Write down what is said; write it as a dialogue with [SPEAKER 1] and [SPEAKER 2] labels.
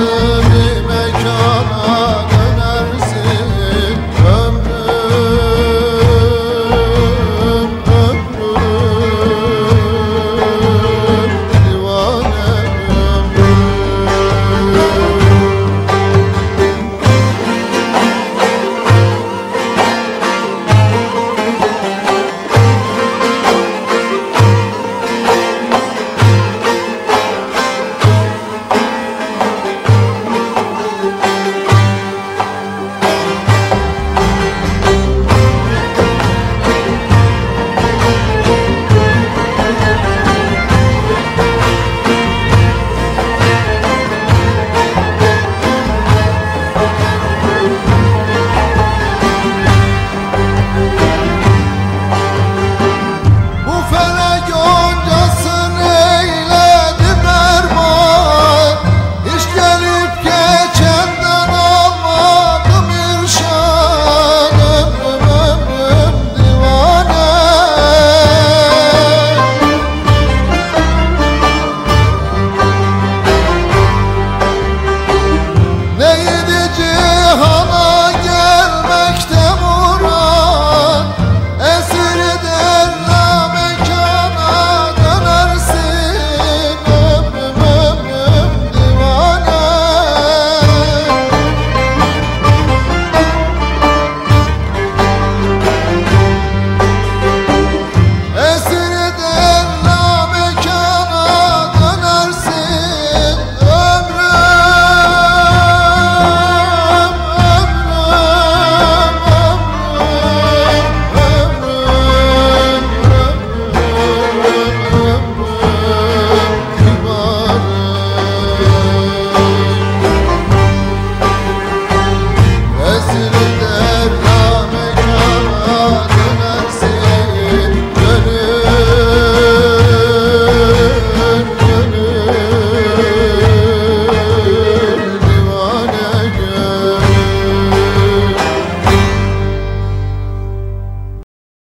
[SPEAKER 1] Oh.